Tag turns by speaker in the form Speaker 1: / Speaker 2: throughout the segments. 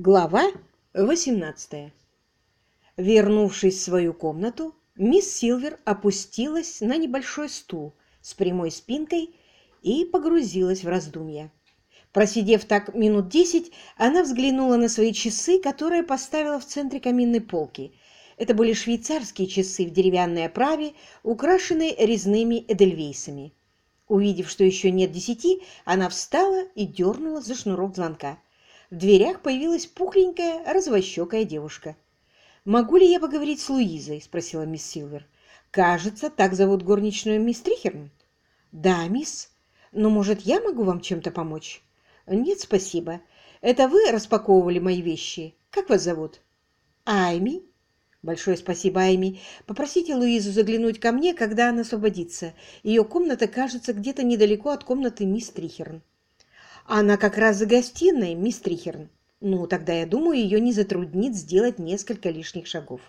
Speaker 1: Глава 18 Вернувшись в свою комнату, мисс Силвер опустилась на небольшой стул с прямой спинкой и погрузилась в раздумья. Просидев так минут десять, она взглянула на свои часы, которые поставила в центре каминной полки. Это были швейцарские часы в деревянной оправе, украшенные резными эдельвейсами. Увидев, что еще нет десяти, она встала и дернула за шнурок звонка. В дверях появилась пухленькая, развощекая девушка. «Могу ли я поговорить с Луизой?» – спросила мисс Силвер. «Кажется, так зовут горничную мисс Трихерн». «Да, мисс. Но, может, я могу вам чем-то помочь?» «Нет, спасибо. Это вы распаковывали мои вещи? Как вас зовут?» «Айми». «Большое спасибо, Айми. Попросите Луизу заглянуть ко мне, когда она освободится. Ее комната кажется где-то недалеко от комнаты мисс Трихерн». Она как раз за гостиной, мисс Трихерн. Ну, тогда, я думаю, ее не затруднит сделать несколько лишних шагов.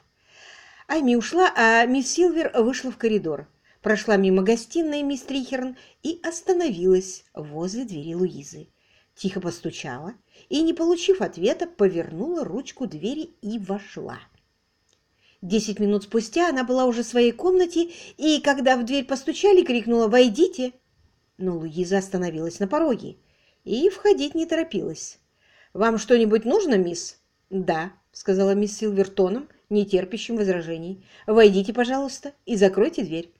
Speaker 1: Айми ушла, а мисс Силвер вышла в коридор. Прошла мимо гостиной мисс Трихерн и остановилась возле двери Луизы. Тихо постучала и, не получив ответа, повернула ручку двери и вошла. Десять минут спустя она была уже в своей комнате и, когда в дверь постучали, крикнула «Войдите!». Но Луиза остановилась на пороге и входить не торопилась. «Вам что-нибудь нужно, мисс?» «Да», — сказала мисс Силвер тоном, не терпящим возражений. «Войдите, пожалуйста, и закройте дверь».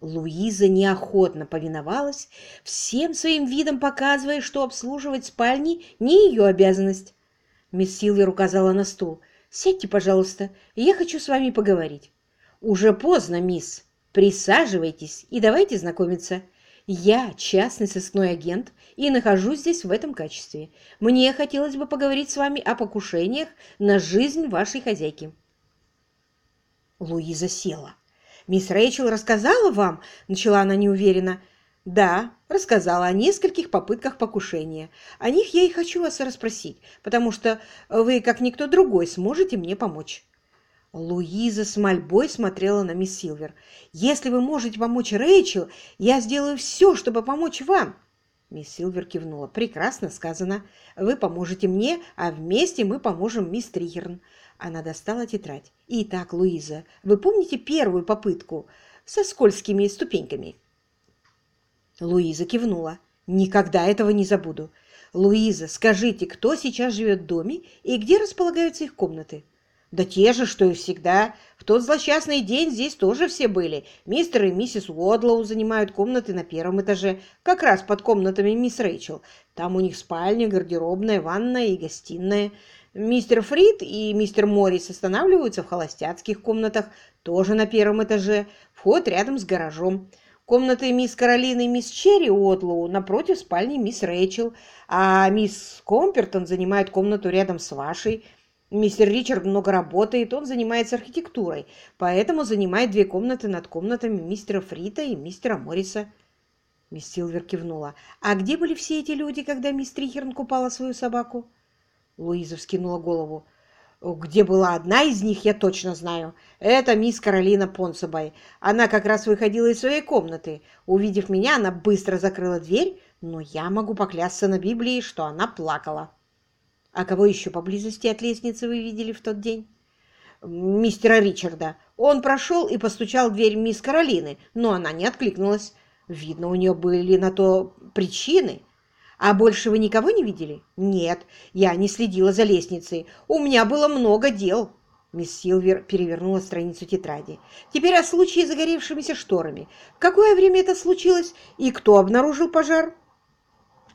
Speaker 1: Луиза неохотно повиновалась, всем своим видом показывая, что обслуживать спальни не ее обязанность. Мисс Силвер указала на стул. «Сядьте, пожалуйста, я хочу с вами поговорить». «Уже поздно, мисс. Присаживайтесь и давайте знакомиться. Я частный сыскной агент и нахожусь здесь в этом качестве. Мне хотелось бы поговорить с вами о покушениях на жизнь вашей хозяйки». Луиза села. «Мисс Рэйчел рассказала вам?» – начала она неуверенно. «Да, рассказала о нескольких попытках покушения. О них я и хочу вас расспросить, потому что вы, как никто другой, сможете мне помочь». Луиза с мольбой смотрела на мисс Силвер. «Если вы можете помочь Рэйчел, я сделаю все, чтобы помочь вам». Мисс Силвер кивнула. «Прекрасно сказано. Вы поможете мне, а вместе мы поможем мисс Тригерн». Она достала тетрадь. «Итак, Луиза, вы помните первую попытку со скользкими ступеньками?» Луиза кивнула. «Никогда этого не забуду. Луиза, скажите, кто сейчас живет в доме и где располагаются их комнаты?» Да те же, что и всегда. В тот злосчастный день здесь тоже все были. Мистер и миссис Уодлоу занимают комнаты на первом этаже, как раз под комнатами мисс Рэйчел. Там у них спальня, гардеробная, ванная и гостиная. Мистер Фрид и мистер Моррис останавливаются в холостяцких комнатах, тоже на первом этаже, вход рядом с гаражом. Комнаты мисс Каролины и мисс Черри Уодлоу напротив спальни мисс Рэйчел, а мисс Компертон занимает комнату рядом с вашей – Мистер Ричард много работает, он занимается архитектурой, поэтому занимает две комнаты над комнатами мистера Фрита и мистера Морриса. Мисс Силвер кивнула. «А где были все эти люди, когда мисс Трихерн купала свою собаку?» Луиза вскинула голову. «Где была одна из них, я точно знаю. Это мисс Каролина Понсобай. Она как раз выходила из своей комнаты. Увидев меня, она быстро закрыла дверь, но я могу поклясться на Библии, что она плакала». А кого еще поблизости от лестницы вы видели в тот день? Мистера Ричарда. Он прошел и постучал в дверь мисс Каролины, но она не откликнулась. Видно, у нее были на то причины. А больше вы никого не видели? Нет, я не следила за лестницей. У меня было много дел. Мисс Силвер перевернула страницу тетради. Теперь о случае с загоревшимися шторами. В какое время это случилось и кто обнаружил пожар?